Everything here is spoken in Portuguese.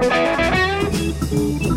Música